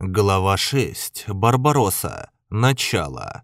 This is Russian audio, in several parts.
Глава 6. Барбаросса. Начало.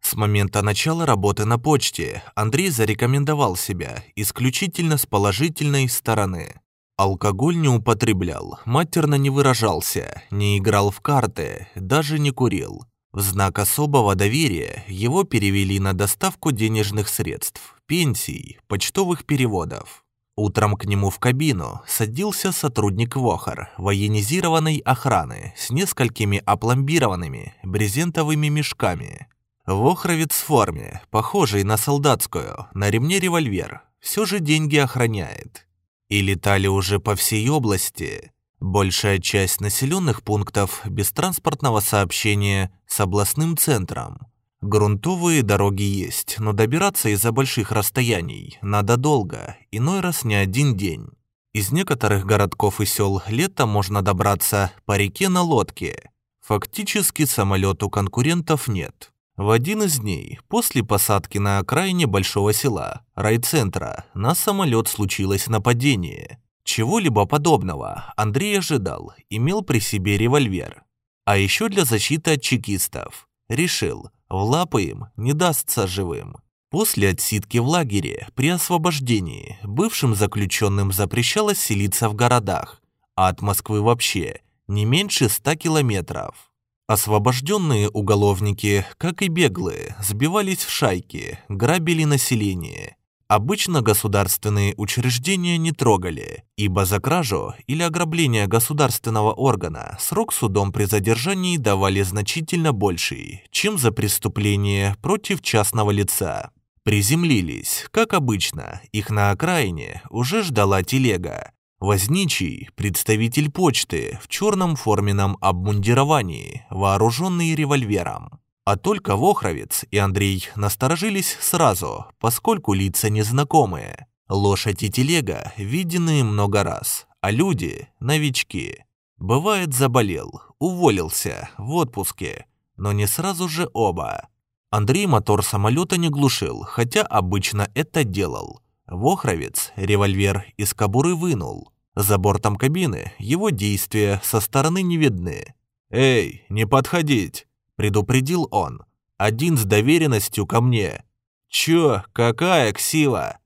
С момента начала работы на почте Андрей зарекомендовал себя исключительно с положительной стороны. Алкоголь не употреблял, матерно не выражался, не играл в карты, даже не курил. В знак особого доверия его перевели на доставку денежных средств, пенсий, почтовых переводов. Утром к нему в кабину садился сотрудник ВОХР военизированной охраны с несколькими опломбированными брезентовыми мешками. Вохровец в форме, похожий на солдатскую, на ремне револьвер, все же деньги охраняет. И летали уже по всей области. Большая часть населенных пунктов без транспортного сообщения с областным центром. Грунтовые дороги есть, но добираться из-за больших расстояний надо долго, иной раз не один день. Из некоторых городков и сел летом можно добраться по реке на лодке. Фактически самолет у конкурентов нет. В один из дней, после посадки на окраине большого села, райцентра, на самолет случилось нападение. Чего-либо подобного Андрей ожидал, имел при себе револьвер. А еще для защиты от чекистов. Решил, в лапы им не дастся живым. После отсидки в лагере при освобождении бывшим заключенным запрещалось селиться в городах, а от Москвы вообще не меньше ста километров. Освобожденные уголовники, как и беглые, сбивались в шайки, грабили население. Обычно государственные учреждения не трогали, ибо за кражу или ограбление государственного органа срок судом при задержании давали значительно больший, чем за преступление против частного лица. Приземлились, как обычно, их на окраине уже ждала телега. Возничий, представитель почты, в черном форменном обмундировании, вооруженный револьвером. А только Вохровец и Андрей насторожились сразу, поскольку лица незнакомые. Лошадь и телега виденные много раз, а люди – новички. Бывает заболел, уволился, в отпуске, но не сразу же оба. Андрей мотор самолета не глушил, хотя обычно это делал. Вохровец револьвер из кобуры вынул. За бортом кабины его действия со стороны не видны. «Эй, не подходить!» – предупредил он. «Один с доверенностью ко мне». «Чё, какая ксива?»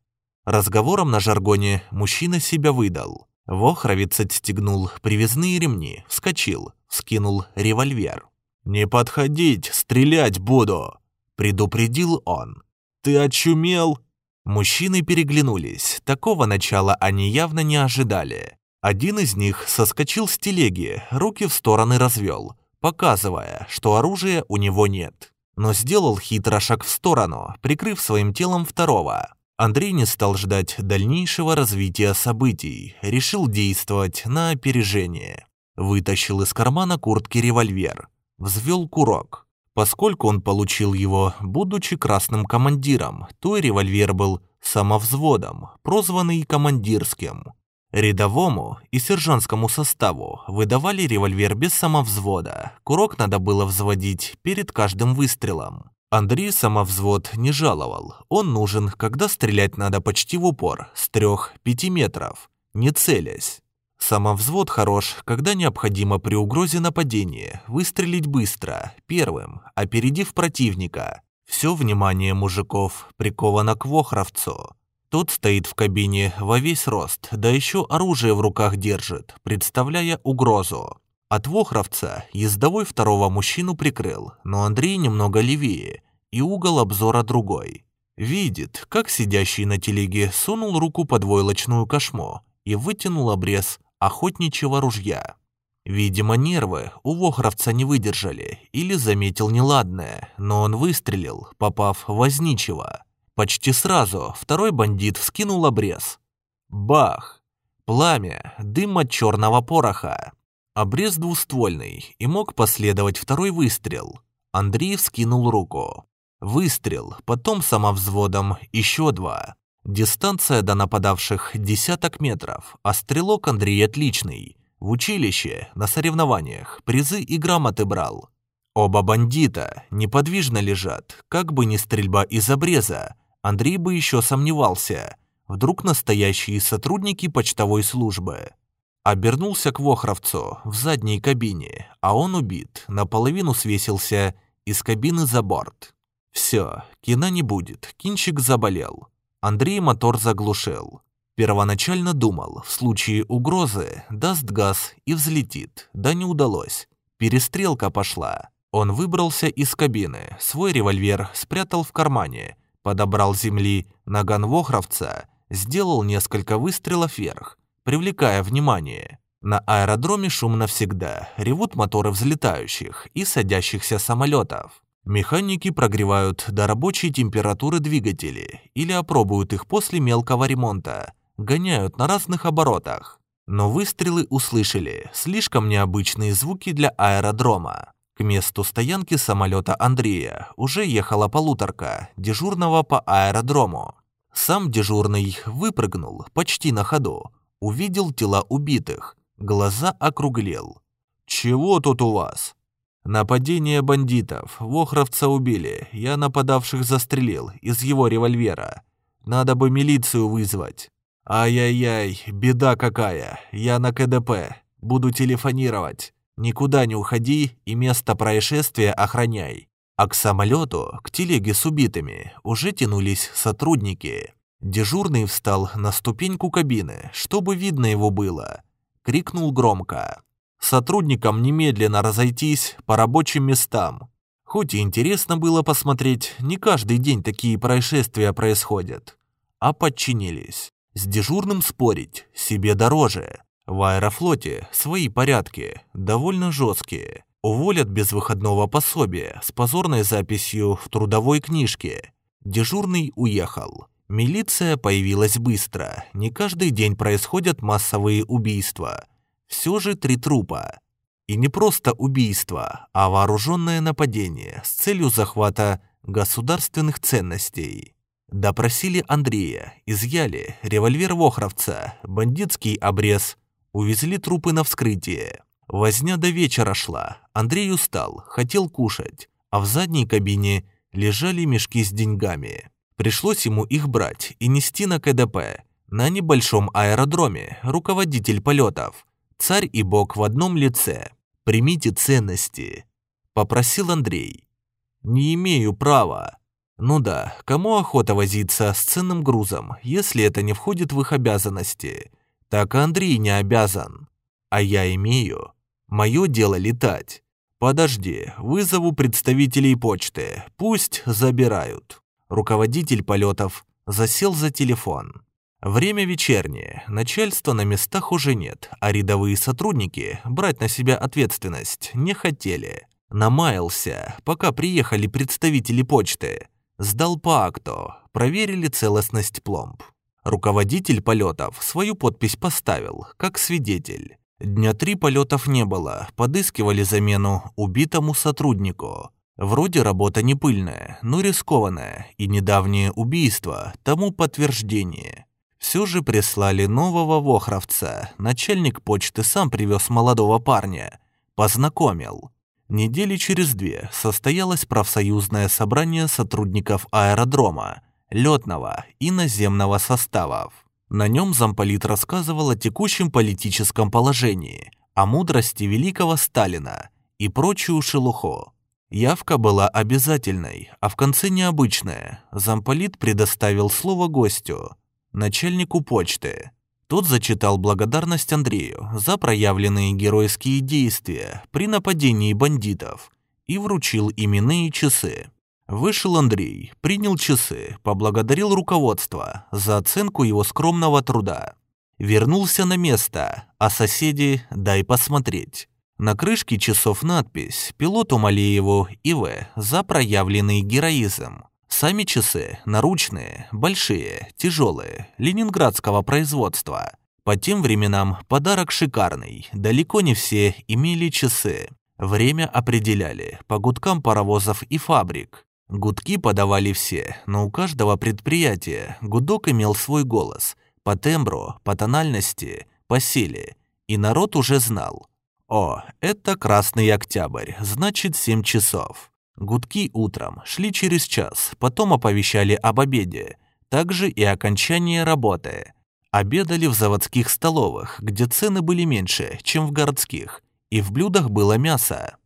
Разговором на жаргоне мужчина себя выдал. Вохровец отстегнул привязные ремни, вскочил, скинул револьвер. «Не подходить, стрелять буду!» предупредил он. «Ты очумел?» Мужчины переглянулись. Такого начала они явно не ожидали. Один из них соскочил с телеги, руки в стороны развел, показывая, что оружия у него нет. Но сделал хитро шаг в сторону, прикрыв своим телом второго. Андрей не стал ждать дальнейшего развития событий, решил действовать на опережение. Вытащил из кармана куртки револьвер, взвел курок. Поскольку он получил его, будучи красным командиром, то и револьвер был самовзводом, прозванный командирским. Рядовому и сержантскому составу выдавали револьвер без самовзвода. Курок надо было взводить перед каждым выстрелом. Андрей самовзвод не жаловал. Он нужен, когда стрелять надо почти в упор, с 3-5 метров, не целясь. Самовзвод хорош, когда необходимо при угрозе нападения выстрелить быстро, первым, опередив противника. Все внимание мужиков приковано к Вохровцу. Тот стоит в кабине во весь рост, да еще оружие в руках держит, представляя угрозу. От Вохровца ездовой второго мужчину прикрыл, но Андрей немного левее, и угол обзора другой. Видит, как сидящий на телеге сунул руку под войлочную кошму и вытянул обрез охотничьего ружья. Видимо, нервы у Вохровца не выдержали или заметил неладное, но он выстрелил, попав возничего. Почти сразу второй бандит вскинул обрез. Бах! Пламя, дым от черного пороха. Обрез двуствольный, и мог последовать второй выстрел. Андрей вскинул руку. Выстрел, потом самовзводом еще два. Дистанция до нападавших десяток метров, а стрелок Андрей отличный. В училище, на соревнованиях, призы и грамоты брал. Оба бандита неподвижно лежат, как бы ни стрельба из обреза. Андрей бы еще сомневался. Вдруг настоящие сотрудники почтовой службы. Обернулся к Вохровцу в задней кабине, а он убит, наполовину свесился из кабины за борт. Все, кино не будет, кинчик заболел. Андрей мотор заглушил. Первоначально думал, в случае угрозы даст газ и взлетит, да не удалось. Перестрелка пошла. Он выбрался из кабины, свой револьвер спрятал в кармане, подобрал земли наган Вохровца, сделал несколько выстрелов вверх, привлекая внимание. На аэродроме шумно всегда, ревут моторы взлетающих и садящихся самолетов. Механики прогревают до рабочей температуры двигатели или опробуют их после мелкого ремонта, гоняют на разных оборотах. Но выстрелы услышали, слишком необычные звуки для аэродрома. К месту стоянки самолета Андрея уже ехала полуторка, дежурного по аэродрому. Сам дежурный выпрыгнул почти на ходу, увидел тела убитых, глаза округлел. «Чего тут у вас?» «Нападение бандитов. Вохровца убили. Я нападавших застрелил из его револьвера. Надо бы милицию вызвать». «Ай-яй-яй, беда какая. Я на КДП. Буду телефонировать. Никуда не уходи и место происшествия охраняй». А к самолету, к телеге с убитыми, уже тянулись сотрудники. Дежурный встал на ступеньку кабины, чтобы видно его было. Крикнул громко. «Сотрудникам немедленно разойтись по рабочим местам». Хоть и интересно было посмотреть, не каждый день такие происшествия происходят. А подчинились. С дежурным спорить себе дороже. В аэрофлоте свои порядки, довольно жесткие. Уволят без выходного пособия с позорной записью в трудовой книжке. Дежурный уехал. Милиция появилась быстро. Не каждый день происходят массовые убийства. Все же три трупа. И не просто убийство, а вооруженное нападение с целью захвата государственных ценностей. Допросили Андрея, изъяли револьвер Вохровца, бандитский обрез, увезли трупы на вскрытие. Возня до вечера шла, Андрей устал, хотел кушать, а в задней кабине лежали мешки с деньгами. Пришлось ему их брать и нести на КДП. На небольшом аэродроме руководитель полетов. Царь и бог в одном лице. Примите ценности. Попросил Андрей. Не имею права. Ну да, кому охота возиться с ценным грузом, если это не входит в их обязанности? Так Андрей не обязан. А я имею. Мое дело летать. Подожди, вызову представителей почты. Пусть забирают руководитель полетов, засел за телефон. Время вечернее, начальства на местах уже нет, а рядовые сотрудники брать на себя ответственность не хотели. Намаялся, пока приехали представители почты. Сдал по акту, проверили целостность пломб. Руководитель полетов свою подпись поставил, как свидетель. Дня три полетов не было, подыскивали замену убитому сотруднику. Вроде работа не пыльная, но рискованная, и недавнее убийство тому подтверждение. Все же прислали нового вохровца. Начальник почты сам привез молодого парня. Познакомил. Недели через две состоялось профсоюзное собрание сотрудников аэродрома, летного и наземного составов. На нем замполит рассказывал о текущем политическом положении, о мудрости великого Сталина и прочую шелуху. Явка была обязательной, а в конце необычная. Замполит предоставил слово гостю, начальнику почты. Тот зачитал благодарность Андрею за проявленные геройские действия при нападении бандитов и вручил именные часы. Вышел Андрей, принял часы, поблагодарил руководство за оценку его скромного труда. Вернулся на место, а соседи дай посмотреть. На крышке часов надпись «Пилоту Малееву И.В. за проявленный героизм». Сами часы наручные, большие, тяжелые, ленинградского производства. По тем временам подарок шикарный, далеко не все имели часы. Время определяли по гудкам паровозов и фабрик. Гудки подавали все, но у каждого предприятия гудок имел свой голос, по тембру, по тональности, по силе, и народ уже знал – о, это Красный Октябрь, значит 7 часов. Гудки утром шли через час, потом оповещали об обеде, также и окончание работы. Обедали в заводских столовых, где цены были меньше, чем в городских, и в блюдах было мясо.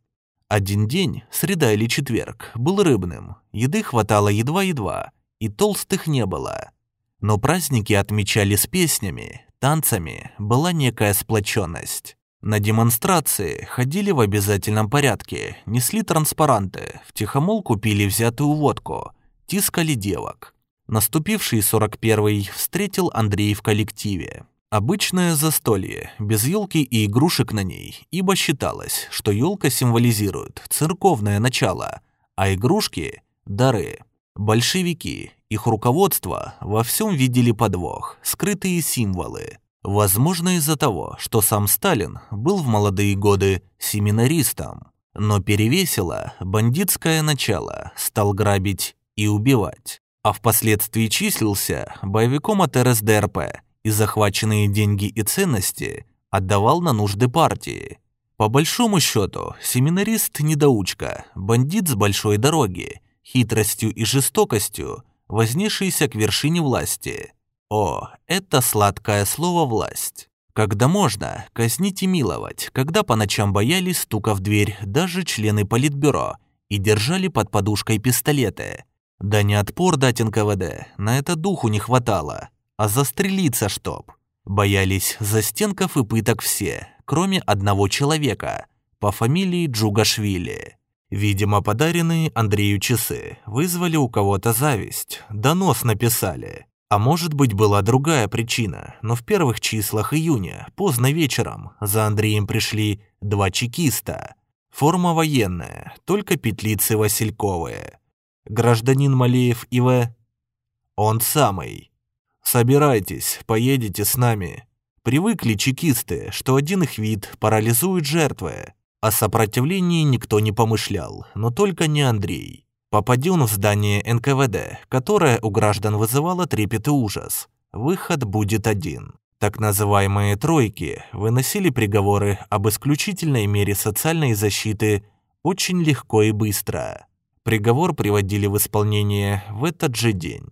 Один день, среда или четверг, был рыбным, еды хватало едва-едва, и толстых не было. Но праздники отмечали с песнями, танцами, была некая сплоченность. На демонстрации ходили в обязательном порядке, несли транспаранты, втихомолку пили взятую водку, тискали девок. Наступивший 41-й встретил Андрей в коллективе. Обычное застолье, без елки и игрушек на ней, ибо считалось, что елка символизирует церковное начало, а игрушки – дары. Большевики, их руководство во всем видели подвох, скрытые символы. Возможно, из-за того, что сам Сталин был в молодые годы семинаристом, но перевесило бандитское начало, стал грабить и убивать а впоследствии числился боевиком от РСДРП и захваченные деньги и ценности отдавал на нужды партии. По большому счету, семинарист-недоучка, бандит с большой дороги, хитростью и жестокостью, вознесшийся к вершине власти. О, это сладкое слово «власть». Когда можно казнить и миловать, когда по ночам боялись стука в дверь даже члены политбюро и держали под подушкой пистолеты – да не отпор дать НКВД, на это духу не хватало, а застрелиться чтоб. Боялись застенков и пыток все, кроме одного человека, по фамилии Джугашвили. Видимо, подаренные Андрею часы вызвали у кого-то зависть, донос написали. А может быть, была другая причина, но в первых числах июня, поздно вечером, за Андреем пришли два чекиста. Форма военная, только петлицы васильковые гражданин Малеев И.В.? Он самый. Собирайтесь, поедете с нами. Привыкли чекисты, что один их вид парализует жертвы. О сопротивлении никто не помышлял, но только не Андрей. Попади он в здание НКВД, которое у граждан вызывало трепет и ужас. Выход будет один. Так называемые «тройки» выносили приговоры об исключительной мере социальной защиты очень легко и быстро. Приговор приводили в исполнение в этот же день.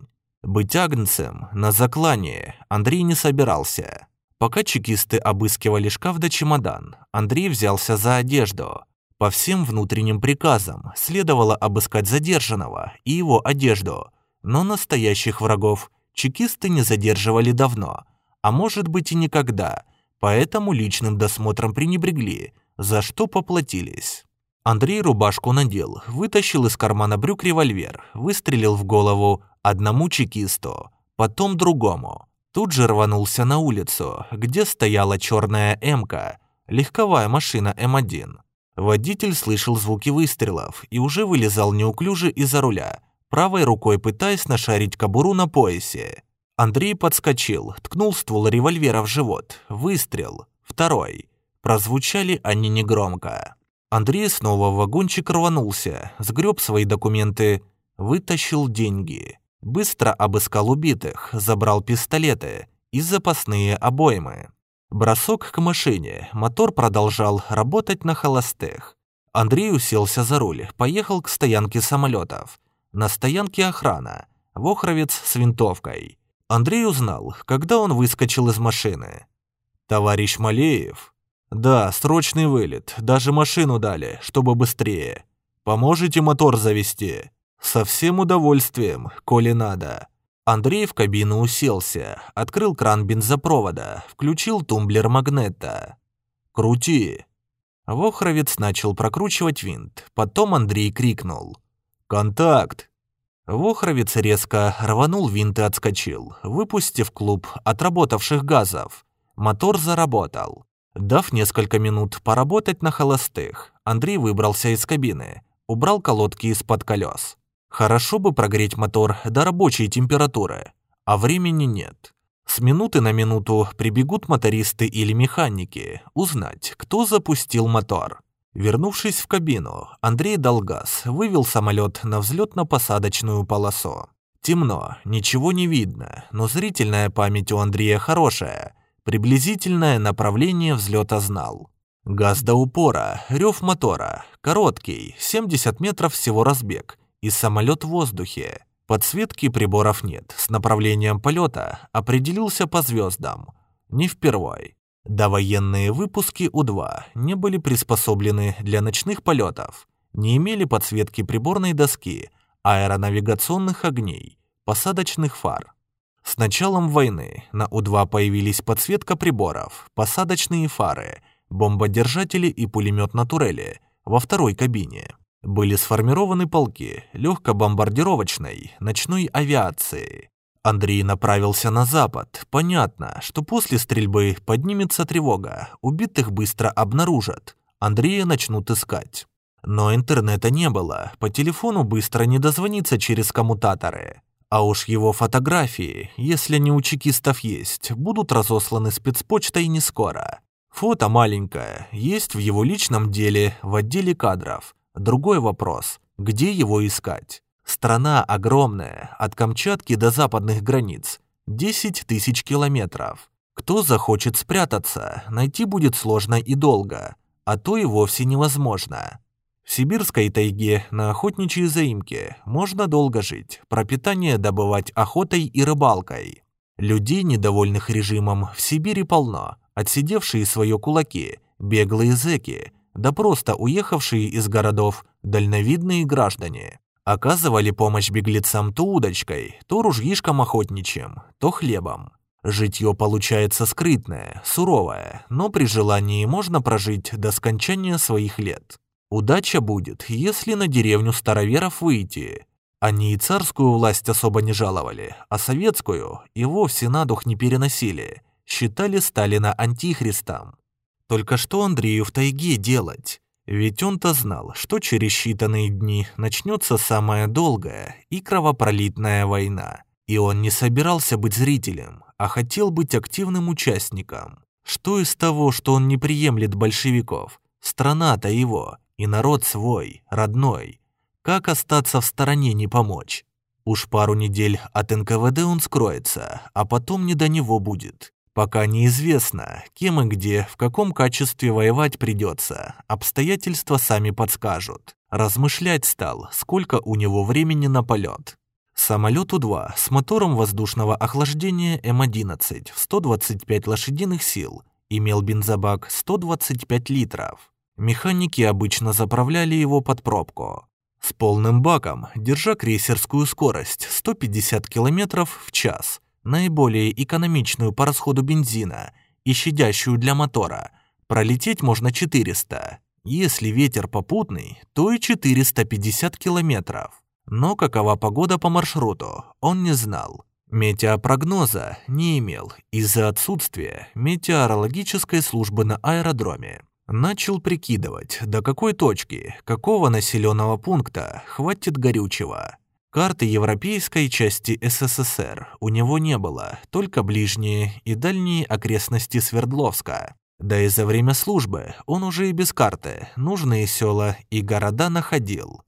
Быть агнцем на заклание Андрей не собирался. Пока чекисты обыскивали шкаф да чемодан, Андрей взялся за одежду. По всем внутренним приказам следовало обыскать задержанного и его одежду, но настоящих врагов чекисты не задерживали давно, а может быть и никогда, поэтому личным досмотром пренебрегли, за что поплатились. Андрей рубашку надел, вытащил из кармана брюк револьвер, выстрелил в голову одному чекисту, потом другому. Тут же рванулся на улицу, где стояла черная МК, легковая машина М1. Водитель слышал звуки выстрелов и уже вылезал неуклюже из-за руля, правой рукой пытаясь нашарить кобуру на поясе. Андрей подскочил, ткнул ствол револьвера в живот. Выстрел. Второй. Прозвучали они негромко. Андрей снова в вагончик рванулся, сгреб свои документы, вытащил деньги. Быстро обыскал убитых, забрал пистолеты и запасные обоймы. Бросок к машине, мотор продолжал работать на холостых. Андрей уселся за руль, поехал к стоянке самолетов. На стоянке охрана, Вохровец с винтовкой. Андрей узнал, когда он выскочил из машины. «Товарищ Малеев», «Да, срочный вылет. Даже машину дали, чтобы быстрее. Поможете мотор завести?» «Со всем удовольствием, коли надо». Андрей в кабину уселся, открыл кран бензопровода, включил тумблер магнета. «Крути!» Вохровец начал прокручивать винт, потом Андрей крикнул. «Контакт!» Вохровец резко рванул винт и отскочил, выпустив клуб отработавших газов. Мотор заработал. Дав несколько минут поработать на холостых, Андрей выбрался из кабины, убрал колодки из-под колес. Хорошо бы прогреть мотор до рабочей температуры, а времени нет. С минуты на минуту прибегут мотористы или механики узнать, кто запустил мотор. Вернувшись в кабину, Андрей дал газ, вывел самолет на взлетно-посадочную полосу. Темно, ничего не видно, но зрительная память у Андрея хорошая – Приблизительное направление взлета знал. Газ до упора, рев мотора, короткий, 70 метров всего разбег, и самолет в воздухе. Подсветки приборов нет, с направлением полета определился по звездам. Не впервой. Довоенные выпуски У-2 не были приспособлены для ночных полетов, не имели подсветки приборной доски, аэронавигационных огней, посадочных фар. С началом войны на У-2 появились подсветка приборов, посадочные фары, бомбодержатели и пулемет на турели во второй кабине. Были сформированы полки легкобомбардировочной ночной авиации. Андрей направился на запад. Понятно, что после стрельбы поднимется тревога, убитых быстро обнаружат. Андрея начнут искать. Но интернета не было, по телефону быстро не дозвониться через коммутаторы. А уж его фотографии, если не у чекистов есть, будут разосланы спецпочтой не скоро. Фото маленькое, есть в его личном деле, в отделе кадров. Другой вопрос, где его искать? Страна огромная, от Камчатки до западных границ. 10 тысяч километров. Кто захочет спрятаться, найти будет сложно и долго, а то и вовсе невозможно. В сибирской тайге на охотничьей заимке можно долго жить, пропитание добывать охотой и рыбалкой. Людей, недовольных режимом, в Сибири полно, отсидевшие свои кулаки, беглые зэки, да просто уехавшие из городов дальновидные граждане. Оказывали помощь беглецам то удочкой, то ружьишком охотничьим, то хлебом. Житье получается скрытное, суровое, но при желании можно прожить до скончания своих лет. Удача будет, если на деревню староверов выйти. Они и царскую власть особо не жаловали, а советскую и вовсе на дух не переносили, считали Сталина антихристом. Только что Андрею в тайге делать? Ведь он-то знал, что через считанные дни начнется самая долгая и кровопролитная война. И он не собирался быть зрителем, а хотел быть активным участником. Что из того, что он не приемлет большевиков? Страна-то его, и народ свой, родной. Как остаться в стороне не помочь? Уж пару недель от НКВД он скроется, а потом не до него будет. Пока неизвестно, кем и где, в каком качестве воевать придется. Обстоятельства сами подскажут. Размышлять стал, сколько у него времени на полет. Самолет У-2 с мотором воздушного охлаждения М-11 в 125 лошадиных сил имел бензобак 125 литров. Механики обычно заправляли его под пробку. С полным баком, держа крейсерскую скорость 150 км в час – наиболее экономичную по расходу бензина и щадящую для мотора, пролететь можно 400. Если ветер попутный, то и 450 километров. Но какова погода по маршруту, он не знал. Метеопрогноза не имел из-за отсутствия метеорологической службы на аэродроме. Начал прикидывать, до какой точки, какого населенного пункта хватит горючего. Карты европейской части СССР у него не было, только ближние и дальние окрестности Свердловска. Да и за время службы он уже и без карты нужные села и города находил.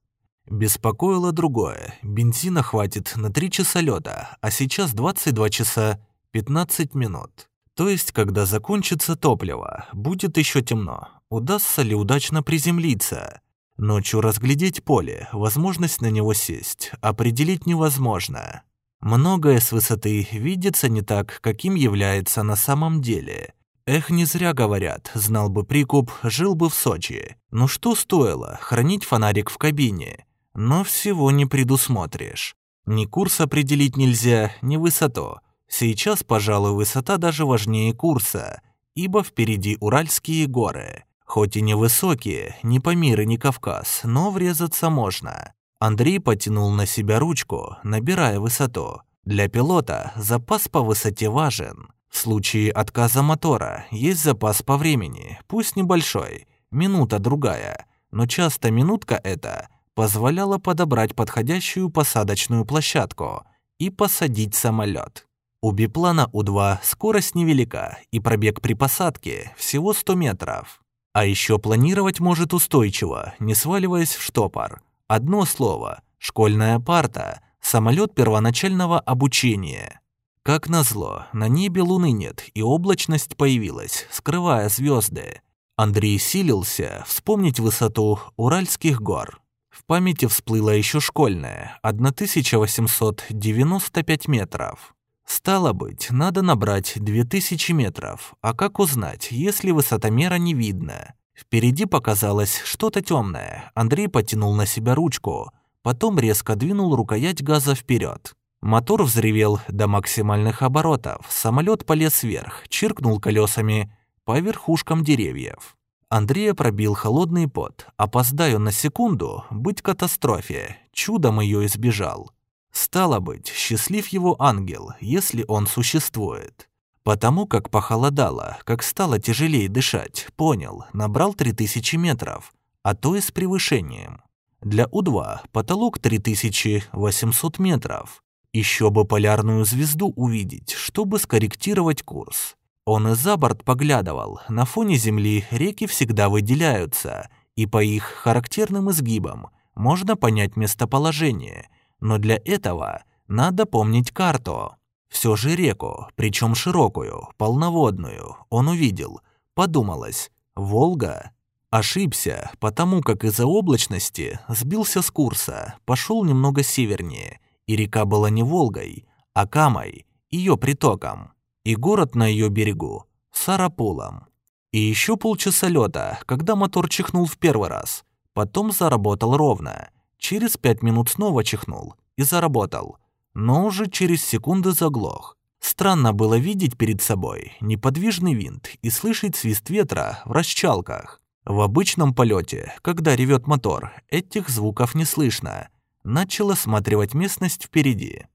Беспокоило другое. Бензина хватит на 3 часа лёта, а сейчас 22 часа 15 минут. То есть, когда закончится топливо, будет еще темно. Удастся ли удачно приземлиться? Ночью разглядеть поле, возможность на него сесть, определить невозможно. Многое с высоты видится не так, каким является на самом деле. Эх, не зря говорят, знал бы прикуп, жил бы в Сочи. Ну что стоило хранить фонарик в кабине? Но всего не предусмотришь. Ни курс определить нельзя, ни высоту. Сейчас, пожалуй, высота даже важнее курса, ибо впереди Уральские горы. Хоть и невысокие, ни Памир и ни Кавказ, но врезаться можно. Андрей потянул на себя ручку, набирая высоту. Для пилота запас по высоте важен. В случае отказа мотора есть запас по времени, пусть небольшой, минута-другая, но часто минутка эта позволяла подобрать подходящую посадочную площадку и посадить самолет. У биплана У-2 скорость невелика и пробег при посадке всего 100 метров. А еще планировать может устойчиво, не сваливаясь в штопор. Одно слово – школьная парта, самолет первоначального обучения. Как назло, на небе луны нет, и облачность появилась, скрывая звезды. Андрей силился вспомнить высоту Уральских гор. В памяти всплыло еще школьное, 1895 метров. Стало быть, надо набрать 2000 метров. А как узнать, если высотомера не видно? Впереди показалось что-то темное. Андрей потянул на себя ручку, потом резко двинул рукоять газа вперед. Мотор взревел до максимальных оборотов. Самолет полез вверх, чиркнул колесами по верхушкам деревьев. Андрея пробил холодный пот. Опоздаю на секунду, быть катастрофе. Чудом ее избежал. Стало быть, счастлив его ангел, если он существует. Потому как похолодало, как стало тяжелее дышать, понял, набрал 3000 метров, а то и с превышением. Для У-2 потолок 3800 метров. Еще бы полярную звезду увидеть, чтобы скорректировать курс. Он и за борт поглядывал, на фоне Земли реки всегда выделяются, и по их характерным изгибам можно понять местоположение – но для этого надо помнить карту. Все же реку, причем широкую, полноводную, он увидел. Подумалось, Волга? Ошибся, потому как из-за облачности сбился с курса, пошел немного севернее, и река была не Волгой, а Камой, ее притоком, и город на ее берегу – Сарапулом. И еще полчаса лета, когда мотор чихнул в первый раз, потом заработал ровно – Через пять минут снова чихнул и заработал, но уже через секунды заглох. Странно было видеть перед собой неподвижный винт и слышать свист ветра в расчалках. В обычном полете, когда ревет мотор, этих звуков не слышно. Начал осматривать местность впереди.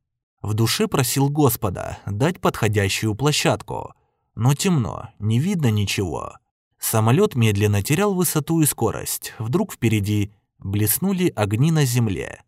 В душе просил Господа дать подходящую площадку. Но темно, не видно ничего. Самолет медленно терял высоту и скорость. Вдруг впереди Блеснули огни на земле.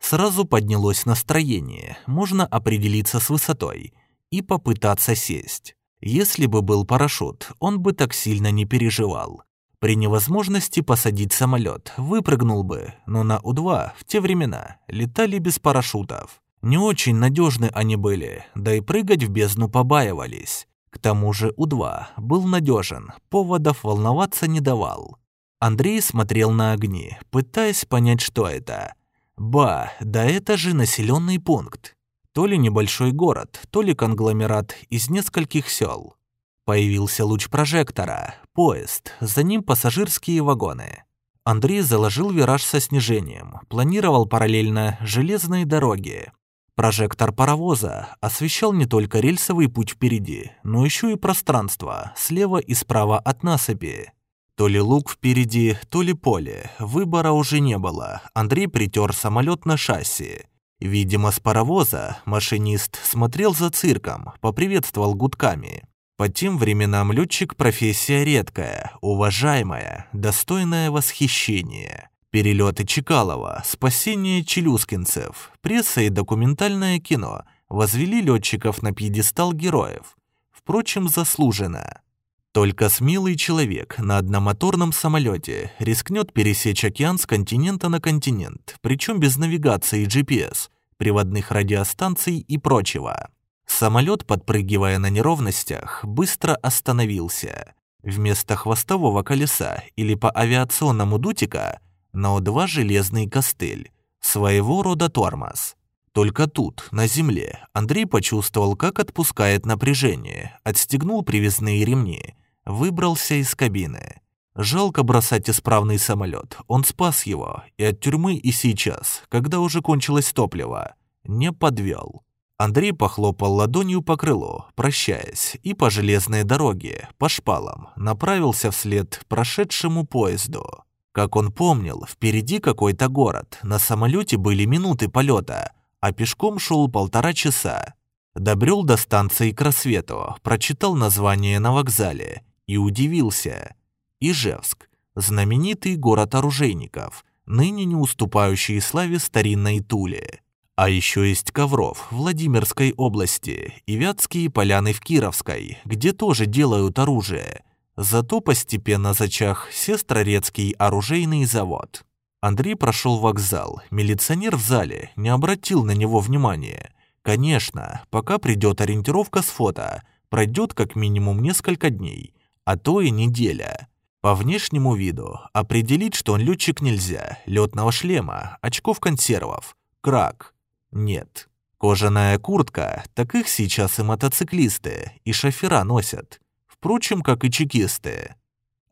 Сразу поднялось настроение, можно определиться с высотой и попытаться сесть. Если бы был парашют, он бы так сильно не переживал. При невозможности посадить самолет, выпрыгнул бы, но на У-2 в те времена летали без парашютов. Не очень надежны они были, да и прыгать в бездну побаивались. К тому же У-2 был надежен, поводов волноваться не давал. Андрей смотрел на огни, пытаясь понять, что это. Ба, да это же населенный пункт. То ли небольшой город, то ли конгломерат из нескольких сел. Появился луч прожектора, поезд, за ним пассажирские вагоны. Андрей заложил вираж со снижением, планировал параллельно железные дороги. Прожектор паровоза освещал не только рельсовый путь впереди, но еще и пространство слева и справа от насыпи. То ли лук впереди, то ли поле. Выбора уже не было. Андрей притер самолет на шасси. Видимо, с паровоза машинист смотрел за цирком, поприветствовал гудками. По тем временам летчик профессия редкая, уважаемая, достойная восхищения. Перелеты Чекалова, спасение челюскинцев, пресса и документальное кино возвели летчиков на пьедестал героев. Впрочем, заслуженно. Только смелый человек на одномоторном самолете рискнет пересечь океан с континента на континент, причем без навигации GPS, приводных радиостанций и прочего. Самолет, подпрыгивая на неровностях, быстро остановился. Вместо хвостового колеса или по авиационному дутика на О2 железный костыль, своего рода тормоз. Только тут, на земле, Андрей почувствовал, как отпускает напряжение, отстегнул привязные ремни выбрался из кабины. Жалко бросать исправный самолет. Он спас его, и от тюрьмы и сейчас, когда уже кончилось топливо, не подвел. Андрей похлопал ладонью по крылу, прощаясь, и по железной дороге, по шпалам, направился вслед прошедшему поезду. Как он помнил, впереди какой-то город, на самолете были минуты полета, а пешком шел полтора часа. Добрел до станции к рассвету, прочитал название на вокзале и удивился. Ижевск, знаменитый город оружейников, ныне не уступающий славе старинной Туле. А еще есть Ковров в Владимирской области и Вятские поляны в Кировской, где тоже делают оружие. Зато постепенно зачах Сестрорецкий оружейный завод. Андрей прошел вокзал. Милиционер в зале не обратил на него внимания. Конечно, пока придет ориентировка с фото, пройдет как минимум несколько дней а то и неделя. По внешнему виду определить, что он летчик нельзя. Летного шлема, очков консервов, крак. Нет. Кожаная куртка, так их сейчас и мотоциклисты, и шофера носят. Впрочем, как и чекисты.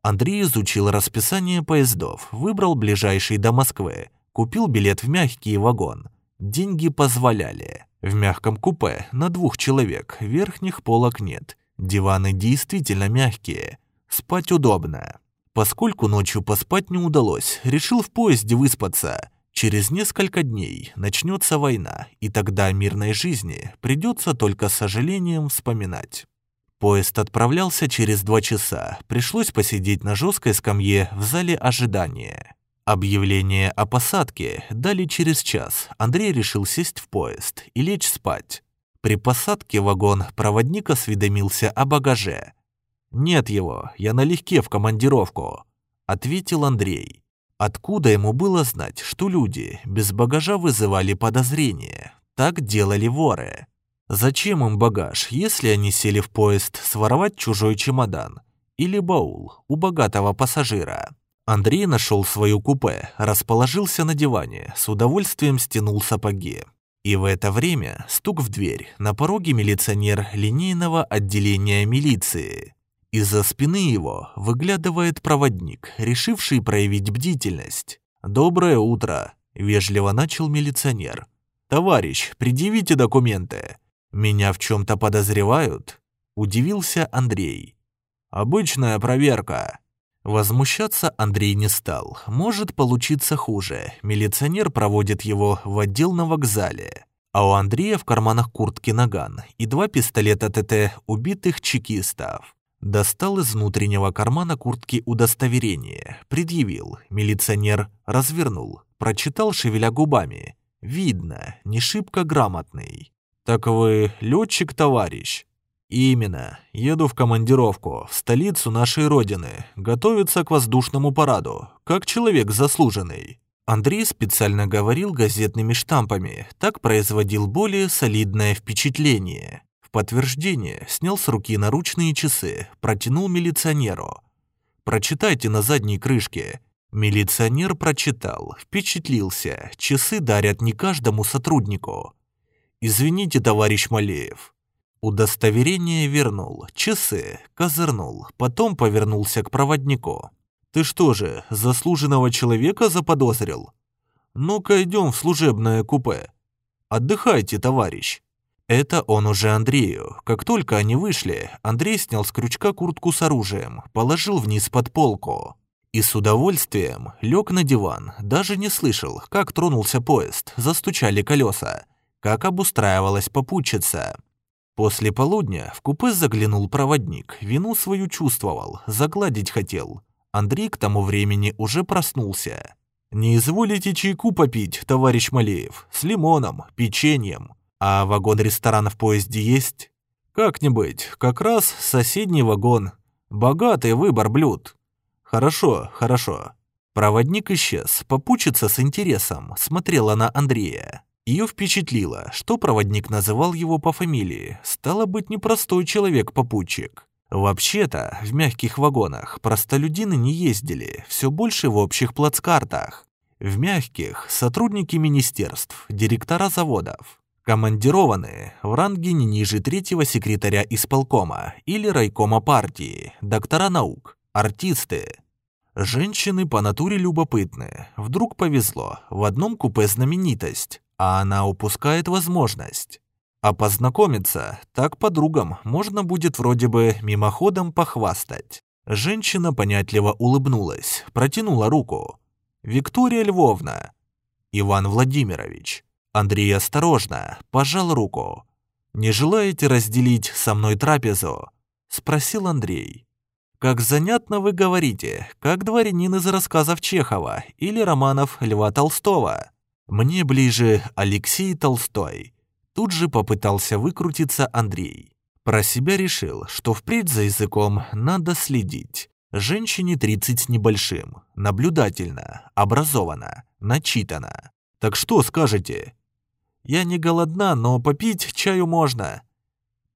Андрей изучил расписание поездов, выбрал ближайший до Москвы, купил билет в мягкий вагон. Деньги позволяли. В мягком купе на двух человек, верхних полок нет. Диваны действительно мягкие. Спать удобно. Поскольку ночью поспать не удалось, решил в поезде выспаться. Через несколько дней начнется война, и тогда мирной жизни придется только с сожалением вспоминать. Поезд отправлялся через два часа. Пришлось посидеть на жесткой скамье в зале ожидания. Объявление о посадке дали через час. Андрей решил сесть в поезд и лечь спать. При посадке вагон проводник осведомился о багаже. «Нет его, я налегке в командировку», — ответил Андрей. Откуда ему было знать, что люди без багажа вызывали подозрения? Так делали воры. Зачем им багаж, если они сели в поезд своровать чужой чемодан или баул у богатого пассажира? Андрей нашел свое купе, расположился на диване, с удовольствием стянул сапоги. И в это время стук в дверь, на пороге милиционер линейного отделения милиции. Из-за спины его выглядывает проводник, решивший проявить бдительность. «Доброе утро», — вежливо начал милиционер. «Товарищ, предъявите документы. Меня в чем-то подозревают?» — удивился Андрей. «Обычная проверка». Возмущаться Андрей не стал. Может получиться хуже. Милиционер проводит его в отдел на вокзале. А у Андрея в карманах куртки наган и два пистолета ТТ убитых чекистов. Достал из внутреннего кармана куртки удостоверение, предъявил. Милиционер развернул, прочитал, шевеля губами. Видно, не шибко грамотный. «Так вы летчик, товарищ?» «Именно. Еду в командировку, в столицу нашей родины, готовиться к воздушному параду, как человек заслуженный». Андрей специально говорил газетными штампами, так производил более солидное впечатление. В подтверждение снял с руки наручные часы, протянул милиционеру. «Прочитайте на задней крышке». Милиционер прочитал, впечатлился. Часы дарят не каждому сотруднику. «Извините, товарищ Малеев». Удостоверение вернул, часы, козырнул, потом повернулся к проводнику. «Ты что же, заслуженного человека заподозрил? Ну-ка идем в служебное купе. Отдыхайте, товарищ». Это он уже Андрею. Как только они вышли, Андрей снял с крючка куртку с оружием, положил вниз под полку. И с удовольствием лег на диван, даже не слышал, как тронулся поезд, застучали колеса, как обустраивалась попутчица. После полудня в купе заглянул проводник, вину свою чувствовал, загладить хотел. Андрей к тому времени уже проснулся. «Не изволите чайку попить, товарищ Малеев, с лимоном, печеньем?» А вагон-ресторан в поезде есть? Как-нибудь, как раз соседний вагон. Богатый выбор блюд. Хорошо, хорошо. Проводник исчез, попучиться с интересом, смотрела на Андрея. Ее впечатлило, что проводник называл его по фамилии. Стало быть, непростой человек-попутчик. Вообще-то, в мягких вагонах простолюдины не ездили, все больше в общих плацкартах. В мягких – сотрудники министерств, директора заводов. Командированные в ранге не ниже третьего секретаря исполкома или райкома партии, доктора наук, артисты. Женщины по натуре любопытные. Вдруг повезло, в одном купе знаменитость, а она упускает возможность. А познакомиться так подругам можно будет вроде бы мимоходом похвастать. Женщина понятливо улыбнулась, протянула руку. «Виктория Львовна!» «Иван Владимирович!» Андрей осторожно пожал руку. «Не желаете разделить со мной трапезу?» — спросил Андрей. «Как занятно вы говорите, как дворянин из рассказов Чехова или романов Льва Толстого. Мне ближе Алексей Толстой». Тут же попытался выкрутиться Андрей. Про себя решил, что впредь за языком надо следить. Женщине 30 с небольшим, наблюдательно, образованно, начитано. Так что скажете? Я не голодна, но попить чаю можно.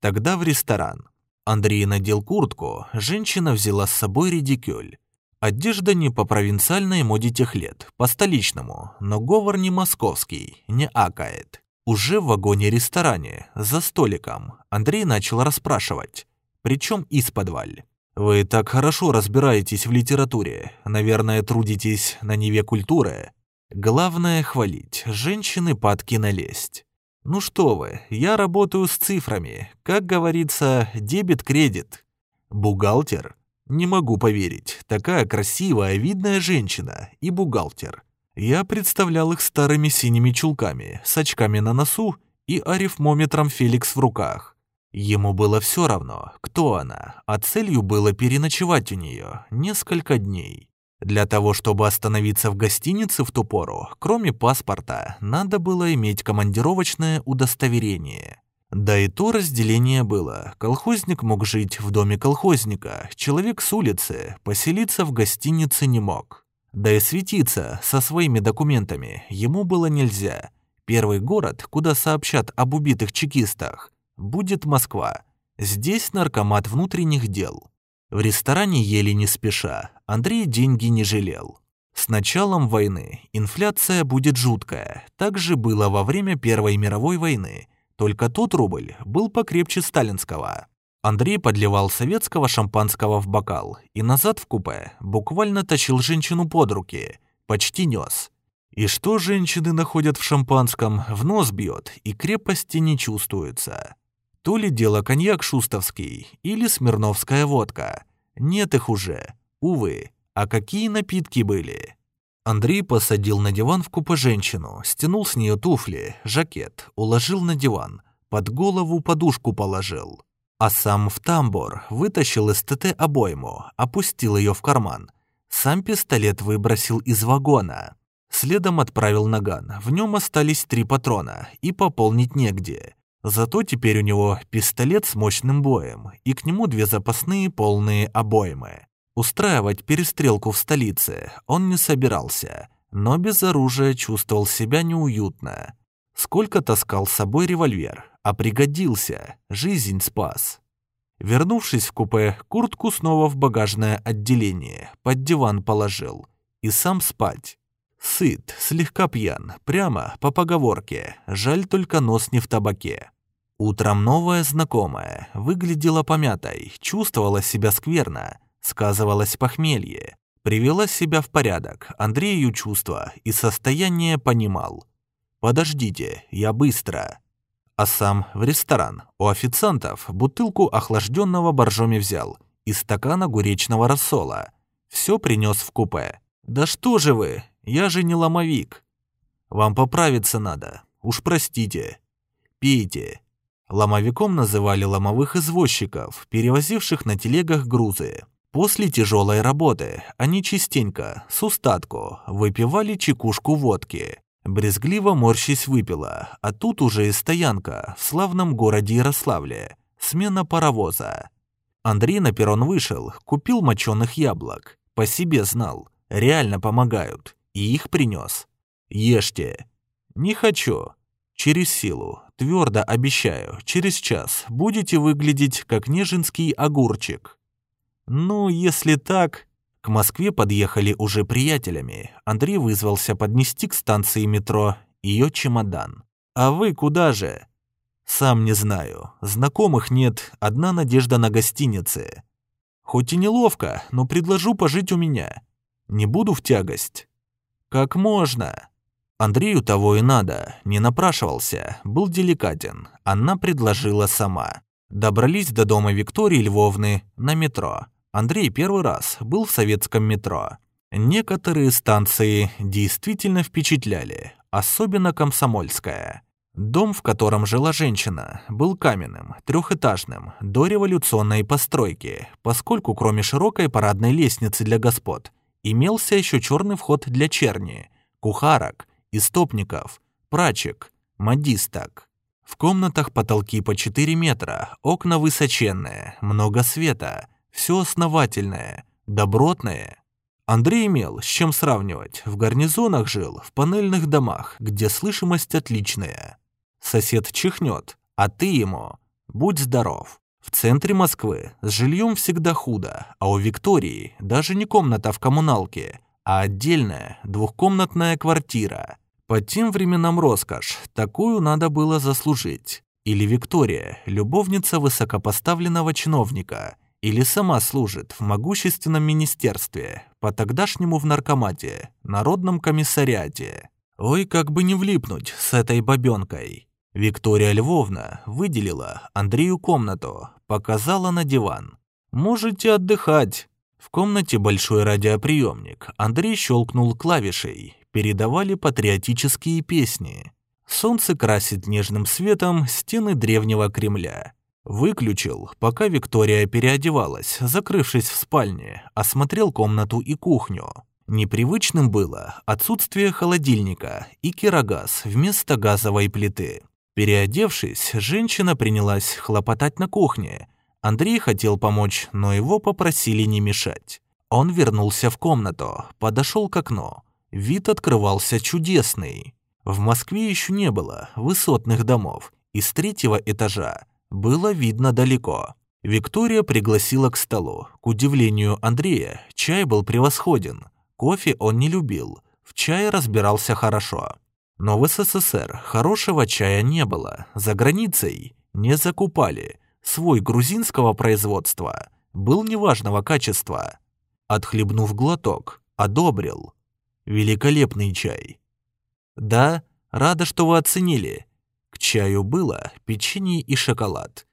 Тогда в ресторан. Андрей надел куртку, женщина взяла с собой редикюль. Одежда не по провинциальной моде тех лет, по столичному, но говор не московский, не акает. Уже в вагоне-ресторане, за столиком, Андрей начал расспрашивать, причем из подваль. «Вы так хорошо разбираетесь в литературе, наверное, трудитесь на Неве культуры. Главное — хвалить, женщины падки налезть. Ну что вы, я работаю с цифрами, как говорится, дебет-кредит. Бухгалтер? Не могу поверить, такая красивая, видная женщина и бухгалтер. Я представлял их старыми синими чулками, с очками на носу и арифмометром Феликс в руках. Ему было все равно, кто она, а целью было переночевать у нее несколько дней. Для того, чтобы остановиться в гостинице в ту пору, кроме паспорта, надо было иметь командировочное удостоверение. Да и то разделение было. Колхозник мог жить в доме колхозника, человек с улицы поселиться в гостинице не мог. Да и светиться со своими документами ему было нельзя. Первый город, куда сообщат об убитых чекистах, будет Москва. Здесь наркомат внутренних дел. В ресторане ели не спеша, Андрей деньги не жалел. С началом войны инфляция будет жуткая. Так же было во время Первой мировой войны, только тот рубль был покрепче сталинского. Андрей подливал советского шампанского в бокал и назад в купе буквально тащил женщину под руки, почти нес. И что женщины находят в шампанском, в нос бьет и крепости не чувствуется. То ли дело коньяк шустовский или смирновская водка. Нет их уже, увы. А какие напитки были? Андрей посадил на диван в купе женщину, стянул с нее туфли, жакет, уложил на диван, под голову подушку положил. А сам в тамбур вытащил из ТТ обойму, опустил ее в карман. Сам пистолет выбросил из вагона. Следом отправил наган, в нем остались три патрона, и пополнить негде. Зато теперь у него пистолет с мощным боем, и к нему две запасные полные обоймы. Устраивать перестрелку в столице он не собирался, но без оружия чувствовал себя неуютно. Сколько таскал с собой револьвер, а пригодился, жизнь спас. Вернувшись в купе, куртку снова в багажное отделение, под диван положил. И сам спать. Сыт, слегка пьян, прямо по поговорке, жаль только нос не в табаке. Утром новая знакомая, выглядела помятой, чувствовала себя скверно, Сказывалось похмелье. Привела себя в порядок, Андрей ее чувства и состояние понимал. «Подождите, я быстро». А сам в ресторан. У официантов бутылку охлажденного боржоми взял и стакан огуречного рассола. Все принес в купе. «Да что же вы, я же не ломовик». «Вам поправиться надо, уж простите. Пейте». Ломовиком называли ломовых извозчиков, перевозивших на телегах грузы. После тяжелой работы они частенько, с устатку, выпивали чекушку водки. Брезгливо морщись выпила, а тут уже и стоянка в славном городе Ярославле, смена паровоза. Андрей на перрон вышел, купил моченых яблок. По себе знал, реально помогают, и их принес. Ешьте. Не хочу. Через силу, твердо обещаю, через час будете выглядеть как неженский огурчик. Ну, если так... К Москве подъехали уже приятелями. Андрей вызвался поднести к станции метро ее чемодан. «А вы куда же?» «Сам не знаю. Знакомых нет, одна надежда на гостинице. Хоть и неловко, но предложу пожить у меня. Не буду в тягость». «Как можно?» Андрею того и надо, не напрашивался, был деликатен. Она предложила сама. Добрались до дома Виктории Львовны на метро. Андрей первый раз был в советском метро. Некоторые станции действительно впечатляли, особенно Комсомольская. Дом, в котором жила женщина, был каменным, трехэтажным, до революционной постройки, поскольку кроме широкой парадной лестницы для господ, имелся еще черный вход для черни, кухарок, истопников, прачек, модисток. В комнатах потолки по 4 метра, окна высоченные, много света, все основательное, добротное. Андрей имел с чем сравнивать. В гарнизонах жил, в панельных домах, где слышимость отличная. Сосед чихнет, а ты ему «Будь здоров». В центре Москвы с жильем всегда худо, а у Виктории даже не комната в коммуналке, а отдельная двухкомнатная квартира. По тем временам роскошь, такую надо было заслужить. Или Виктория, любовница высокопоставленного чиновника, или сама служит в могущественном министерстве, по тогдашнему в наркомате, народном комиссариате. Ой, как бы не влипнуть с этой бабёнкой. Виктория Львовна выделила Андрею комнату, показала на диван. «Можете отдыхать». В комнате большой радиоприемник. Андрей щелкнул клавишей. Передавали патриотические песни. Солнце красит нежным светом стены древнего Кремля. Выключил, пока Виктория переодевалась, закрывшись в спальне, осмотрел комнату и кухню. Непривычным было отсутствие холодильника и кирогаз вместо газовой плиты. Переодевшись, женщина принялась хлопотать на кухне. Андрей хотел помочь, но его попросили не мешать. Он вернулся в комнату, подошел к окну. Вид открывался чудесный. В Москве еще не было высотных домов, и с третьего этажа было видно далеко. Виктория пригласила к столу. К удивлению Андрея, чай был превосходен. Кофе он не любил, в чае разбирался хорошо. Но в СССР хорошего чая не было, за границей не закупали. Свой грузинского производства был неважного качества. Отхлебнув глоток, одобрил. Великолепный чай. Да, рада, что вы оценили. К чаю было печенье и шоколад.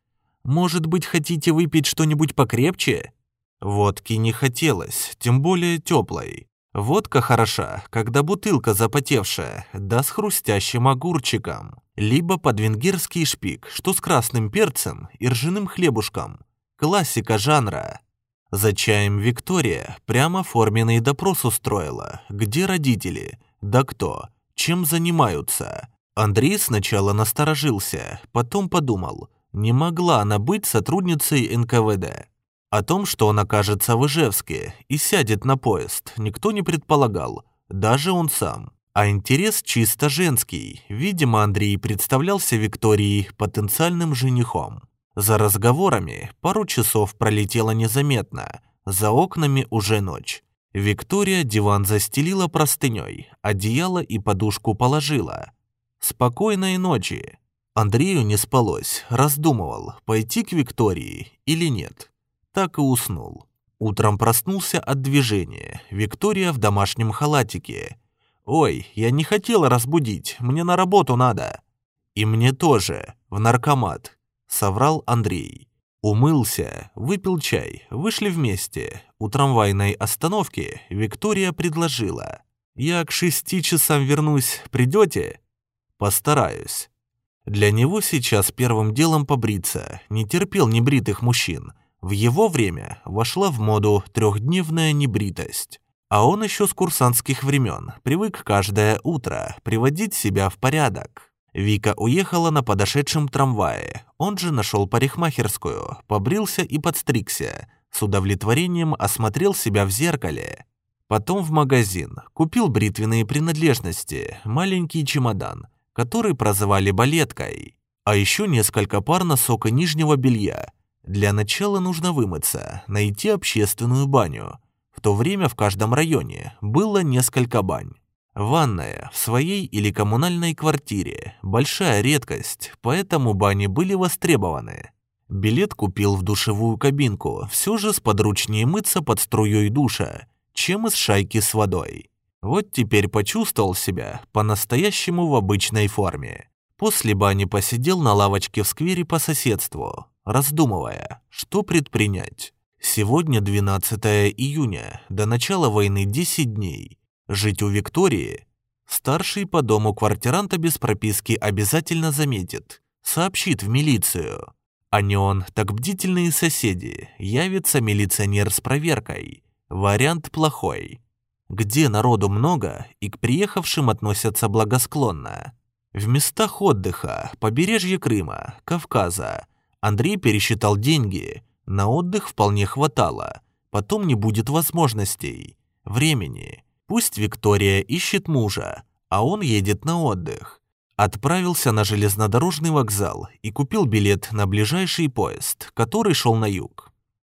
Может быть, хотите выпить что-нибудь покрепче? Водки не хотелось, тем более теплой. Водка хороша, когда бутылка запотевшая, да с хрустящим огурчиком. Либо под венгерский шпик, что с красным перцем и ржаным хлебушком. Классика жанра. За чаем Виктория прямо форменный допрос устроила. Где родители? Да кто? Чем занимаются? Андрей сначала насторожился, потом подумал, не могла она быть сотрудницей НКВД. О том, что он окажется в Ижевске и сядет на поезд, никто не предполагал, даже он сам. А интерес чисто женский. Видимо, Андрей представлялся Виктории потенциальным женихом. За разговорами пару часов пролетело незаметно. За окнами уже ночь. Виктория диван застелила простыней, одеяло и подушку положила. Спокойной ночи. Андрею не спалось, раздумывал, пойти к Виктории или нет так и уснул. Утром проснулся от движения. Виктория в домашнем халатике. «Ой, я не хотела разбудить, мне на работу надо». «И мне тоже, в наркомат», — соврал Андрей. Умылся, выпил чай, вышли вместе. У трамвайной остановки Виктория предложила. «Я к шести часам вернусь, придете?» «Постараюсь». Для него сейчас первым делом побриться, не терпел небритых мужчин, в его время вошла в моду трехдневная небритость. А он еще с курсантских времен привык каждое утро приводить себя в порядок. Вика уехала на подошедшем трамвае. Он же нашел парикмахерскую, побрился и подстригся. С удовлетворением осмотрел себя в зеркале. Потом в магазин. Купил бритвенные принадлежности, маленький чемодан, который прозывали балеткой. А еще несколько пар носок и нижнего белья – для начала нужно вымыться, найти общественную баню. В то время в каждом районе было несколько бань. Ванная в своей или коммунальной квартире – большая редкость, поэтому бани были востребованы. Билет купил в душевую кабинку, все же сподручнее мыться под струей душа, чем из шайки с водой. Вот теперь почувствовал себя по-настоящему в обычной форме. После бани посидел на лавочке в сквере по соседству, раздумывая, что предпринять. Сегодня 12 июня, до начала войны 10 дней. Жить у Виктории? Старший по дому квартиранта без прописки обязательно заметит, сообщит в милицию. А не он, так бдительные соседи, явится милиционер с проверкой. Вариант плохой. Где народу много и к приехавшим относятся благосклонно. В местах отдыха, побережье Крыма, Кавказа, Андрей пересчитал деньги. На отдых вполне хватало. Потом не будет возможностей. Времени. Пусть Виктория ищет мужа, а он едет на отдых. Отправился на железнодорожный вокзал и купил билет на ближайший поезд, который шел на юг.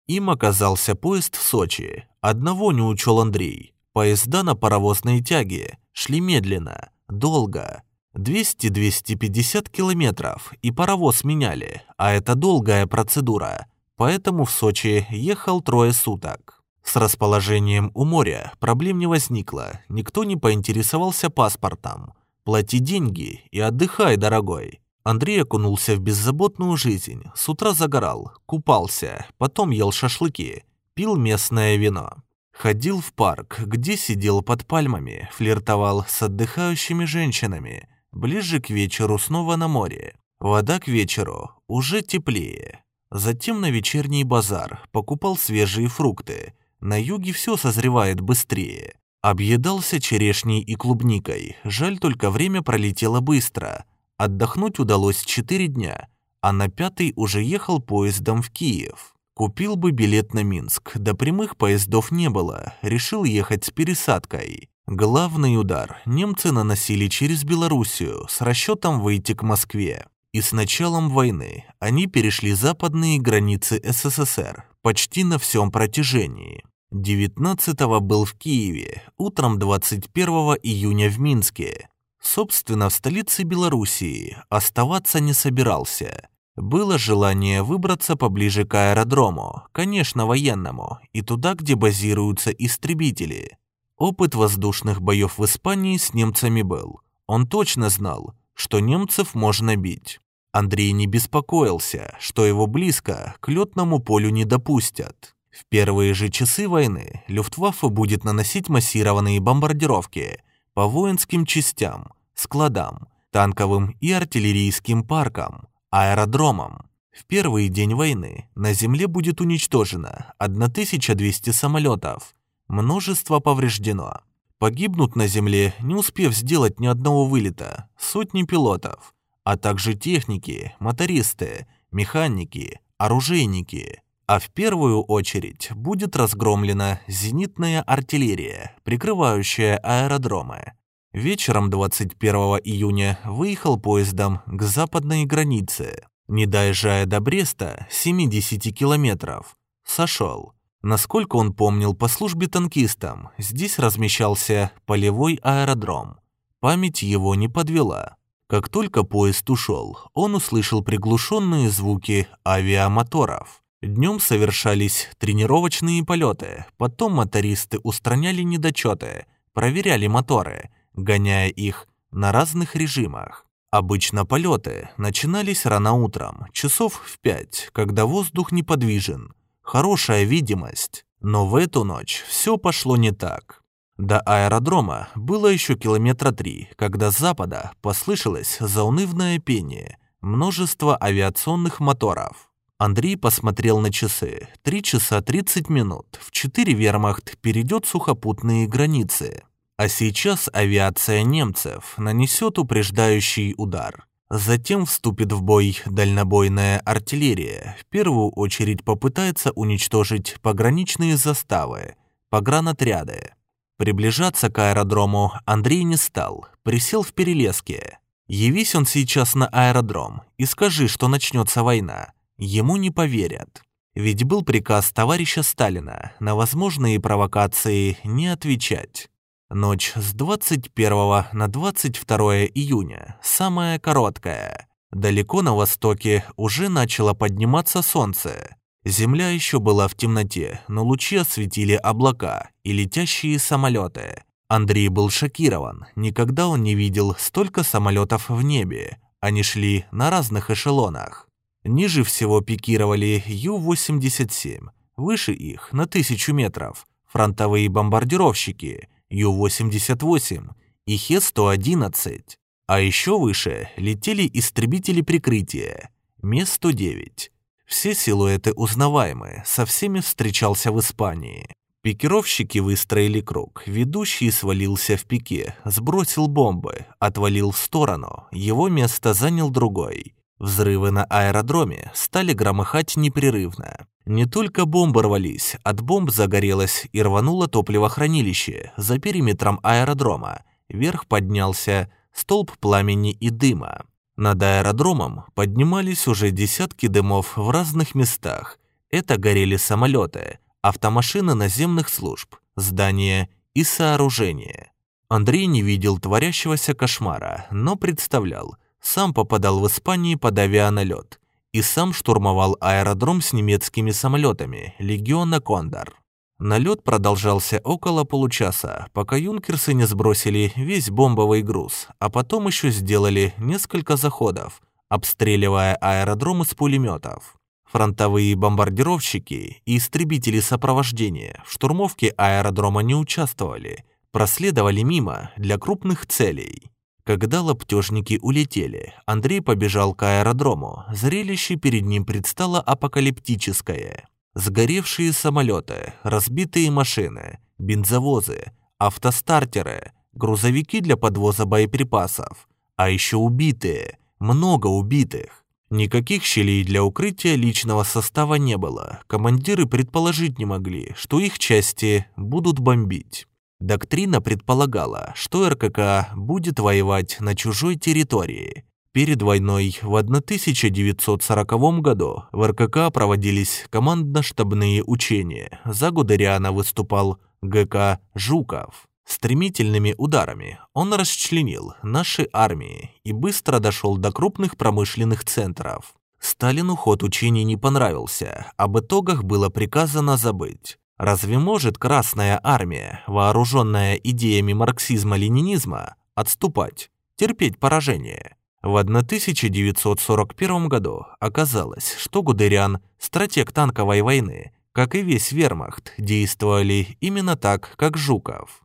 Им оказался поезд в Сочи. Одного не учел Андрей. Поезда на паровозной тяге шли медленно, долго. 200-250 километров, и паровоз меняли, а это долгая процедура. Поэтому в Сочи ехал трое суток. С расположением у моря проблем не возникло, никто не поинтересовался паспортом. Плати деньги и отдыхай, дорогой. Андрей окунулся в беззаботную жизнь, с утра загорал, купался, потом ел шашлыки, пил местное вино. Ходил в парк, где сидел под пальмами, флиртовал с отдыхающими женщинами. Ближе к вечеру снова на море. Вода к вечеру уже теплее. Затем на вечерний базар покупал свежие фрукты. На юге все созревает быстрее. Объедался черешней и клубникой. Жаль, только время пролетело быстро. Отдохнуть удалось четыре дня, а на пятый уже ехал поездом в Киев. Купил бы билет на Минск, да прямых поездов не было, решил ехать с пересадкой. Главный удар немцы наносили через Белоруссию с расчетом выйти к Москве. И с началом войны они перешли западные границы СССР почти на всем протяжении. 19-го был в Киеве, утром 21 июня в Минске. Собственно, в столице Белоруссии оставаться не собирался. Было желание выбраться поближе к аэродрому, конечно, военному, и туда, где базируются истребители. Опыт воздушных боев в Испании с немцами был. Он точно знал, что немцев можно бить. Андрей не беспокоился, что его близко к летному полю не допустят. В первые же часы войны Люфтваффе будет наносить массированные бомбардировки по воинским частям, складам, танковым и артиллерийским паркам, аэродромам. В первый день войны на земле будет уничтожено 1200 самолетов, множество повреждено. Погибнут на земле, не успев сделать ни одного вылета, сотни пилотов, а также техники, мотористы, механики, оружейники. А в первую очередь будет разгромлена зенитная артиллерия, прикрывающая аэродромы. Вечером 21 июня выехал поездом к западной границе. Не доезжая до Бреста, 70 километров, сошел. Насколько он помнил по службе танкистам, здесь размещался полевой аэродром. Память его не подвела. Как только поезд ушел, он услышал приглушенные звуки авиамоторов. Днем совершались тренировочные полеты, потом мотористы устраняли недочеты, проверяли моторы, гоняя их на разных режимах. Обычно полеты начинались рано утром, часов в пять, когда воздух неподвижен, хорошая видимость. Но в эту ночь все пошло не так. До аэродрома было еще километра три, когда с запада послышалось заунывное пение, множество авиационных моторов. Андрей посмотрел на часы. Три часа тридцать минут. В четыре вермахт перейдет сухопутные границы. А сейчас авиация немцев нанесет упреждающий удар. Затем вступит в бой дальнобойная артиллерия. В первую очередь попытается уничтожить пограничные заставы, погранотряды. Приближаться к аэродрому Андрей не стал, присел в перелеске. Явись он сейчас на аэродром и скажи, что начнется война ему не поверят. Ведь был приказ товарища Сталина на возможные провокации не отвечать. Ночь с 21 на 22 июня, самая короткая. Далеко на востоке уже начало подниматься солнце. Земля еще была в темноте, но лучи осветили облака и летящие самолеты. Андрей был шокирован. Никогда он не видел столько самолетов в небе. Они шли на разных эшелонах. Ниже всего пикировали Ю-87, выше их на тысячу метров, фронтовые бомбардировщики Ю-88 и Хе-111. А еще выше летели истребители прикрытия Ме-109. Все силуэты узнаваемые, со всеми встречался в Испании. Пикировщики выстроили круг, ведущий свалился в пике, сбросил бомбы, отвалил в сторону, его место занял другой. Взрывы на аэродроме стали громыхать непрерывно. Не только бомбы рвались, от бомб загорелось и рвануло топливохранилище за периметром аэродрома. Вверх поднялся столб пламени и дыма. Над аэродромом поднимались уже десятки дымов в разных местах. Это горели самолеты, автомашины наземных служб, здания и сооружения. Андрей не видел творящегося кошмара, но представлял, сам попадал в Испании под авианалет и сам штурмовал аэродром с немецкими самолетами легиона «Кондор». Налет продолжался около получаса, пока юнкерсы не сбросили весь бомбовый груз, а потом еще сделали несколько заходов, обстреливая аэродром из пулеметов. Фронтовые бомбардировщики и истребители сопровождения в штурмовке аэродрома не участвовали, проследовали мимо для крупных целей. Когда лаптежники улетели, Андрей побежал к аэродрому. Зрелище перед ним предстало апокалиптическое. Сгоревшие самолеты, разбитые машины, бензовозы, автостартеры, грузовики для подвоза боеприпасов, а еще убитые, много убитых. Никаких щелей для укрытия личного состава не было. Командиры предположить не могли, что их части будут бомбить. Доктрина предполагала, что РКК будет воевать на чужой территории. Перед войной в 1940 году в РКК проводились командно-штабные учения. За Гудериана выступал ГК «Жуков». Стремительными ударами он расчленил наши армии и быстро дошел до крупных промышленных центров. Сталину ход учений не понравился, об итогах было приказано забыть. Разве может Красная Армия, вооруженная идеями марксизма-ленинизма, отступать, терпеть поражение? В 1941 году оказалось, что Гудериан, стратег танковой войны, как и весь вермахт, действовали именно так, как Жуков.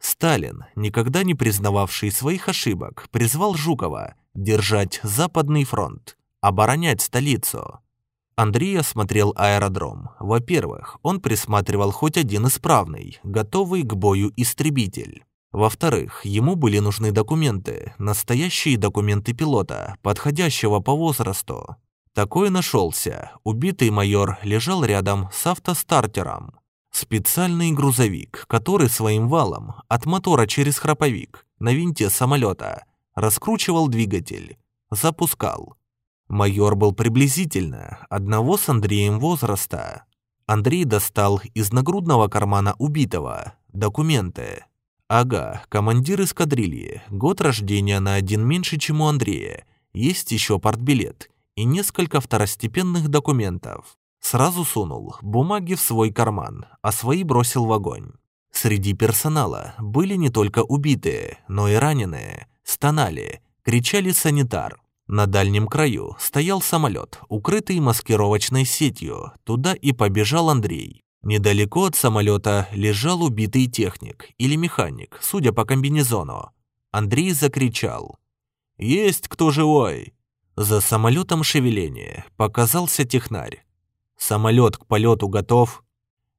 Сталин, никогда не признававший своих ошибок, призвал Жукова держать Западный фронт, оборонять столицу. Андрей осмотрел аэродром. Во-первых, он присматривал хоть один исправный, готовый к бою истребитель. Во-вторых, ему были нужны документы, настоящие документы пилота, подходящего по возрасту. Такой нашелся. Убитый майор лежал рядом с автостартером. Специальный грузовик, который своим валом от мотора через храповик на винте самолета раскручивал двигатель, запускал. Майор был приблизительно одного с Андреем возраста. Андрей достал из нагрудного кармана убитого документы. Ага, командир эскадрильи, год рождения на один меньше, чем у Андрея. Есть еще портбилет и несколько второстепенных документов. Сразу сунул бумаги в свой карман, а свои бросил в огонь. Среди персонала были не только убитые, но и раненые, стонали, кричали санитар. На дальнем краю стоял самолет, укрытый маскировочной сетью. Туда и побежал Андрей. Недалеко от самолета лежал убитый техник или механик, судя по комбинезону. Андрей закричал. «Есть кто живой!» За самолетом шевеление показался технарь. «Самолет к полету готов?»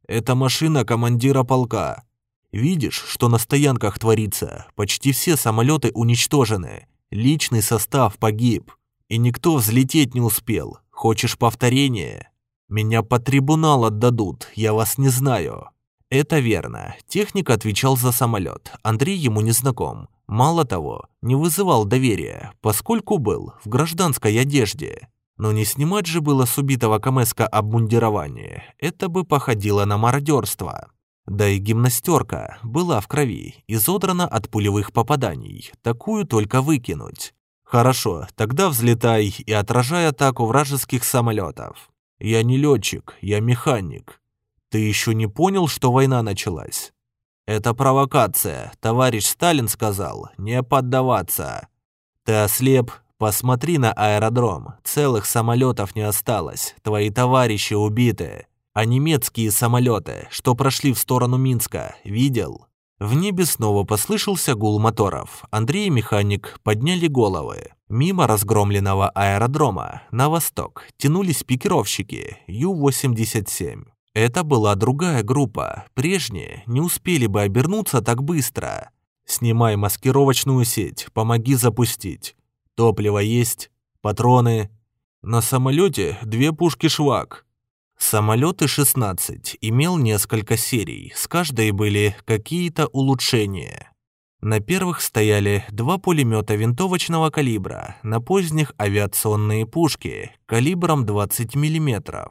«Это машина командира полка. Видишь, что на стоянках творится? Почти все самолеты уничтожены. Личный состав погиб, и никто взлететь не успел. Хочешь повторение? Меня по трибунал отдадут, я вас не знаю». Это верно. Техник отвечал за самолет. Андрей ему не знаком. Мало того, не вызывал доверия, поскольку был в гражданской одежде. Но не снимать же было с убитого Камеска обмундирование. Это бы походило на мародерство. Да и гимнастерка была в крови, изодрана от пулевых попаданий. Такую только выкинуть. Хорошо, тогда взлетай и отражай атаку вражеских самолетов. Я не летчик, я механик. Ты еще не понял, что война началась? Это провокация, товарищ Сталин сказал, не поддаваться. Ты ослеп, посмотри на аэродром, целых самолетов не осталось, твои товарищи убиты. А немецкие самолеты, что прошли в сторону Минска, видел? В небе снова послышался гул моторов. Андрей и механик подняли головы. Мимо разгромленного аэродрома на восток тянулись пикировщики Ю-87. Это была другая группа. Прежние не успели бы обернуться так быстро. «Снимай маскировочную сеть, помоги запустить. Топливо есть, патроны. На самолете две пушки «Швак», Самолет И-16 имел несколько серий, с каждой были какие-то улучшения. На первых стояли два пулемета винтовочного калибра, на поздних авиационные пушки калибром 20 мм.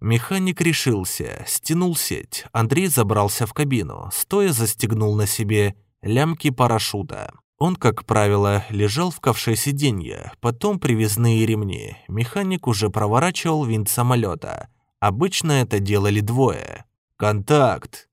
Механик решился, стянул сеть. Андрей забрался в кабину, стоя застегнул на себе лямки парашюта. Он, как правило, лежал в ковше сиденья, потом привязные ремни. Механик уже проворачивал винт самолета. Обычно это делали двое. «Контакт!»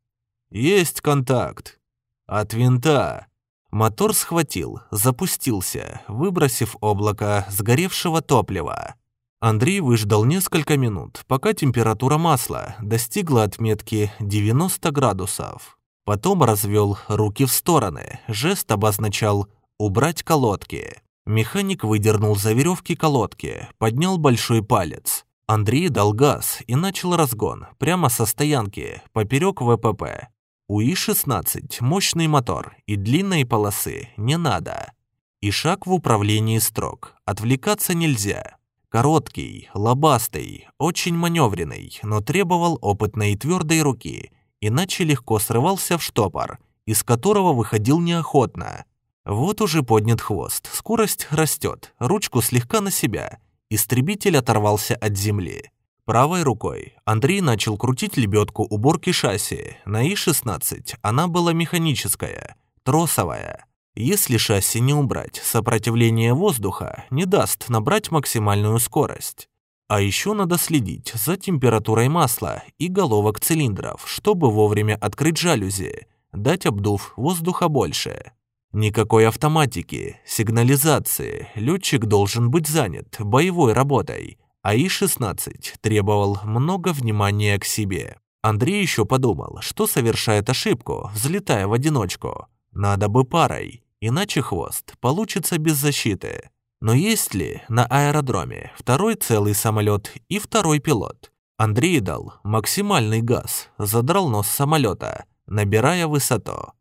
«Есть контакт!» От винта. Мотор схватил, запустился, выбросив облако сгоревшего топлива. Андрей выждал несколько минут, пока температура масла достигла отметки 90 градусов. Потом развел руки в стороны, жест обозначал «убрать колодки». Механик выдернул за веревки колодки, поднял большой палец. Андрей дал газ и начал разгон прямо со стоянки, поперек ВПП. У И-16 мощный мотор и длинной полосы не надо. И шаг в управлении строк. Отвлекаться нельзя. Короткий, лобастый, очень маневренный, но требовал опытной и твердой руки, иначе легко срывался в штопор, из которого выходил неохотно. Вот уже поднят хвост, скорость растет, ручку слегка на себя. Истребитель оторвался от земли. Правой рукой Андрей начал крутить лебедку уборки шасси. На И-16 она была механическая, тросовая. Если шасси не убрать, сопротивление воздуха не даст набрать максимальную скорость. А еще надо следить за температурой масла и головок цилиндров, чтобы вовремя открыть жалюзи, дать обдув воздуха больше. Никакой автоматики, сигнализации, летчик должен быть занят боевой работой, а И-16 требовал много внимания к себе. Андрей еще подумал, что совершает ошибку, взлетая в одиночку. Надо бы парой, иначе хвост получится без защиты. Но есть ли на аэродроме второй целый самолет и второй пилот? Андрей дал максимальный газ, задрал нос самолета, набирая высоту.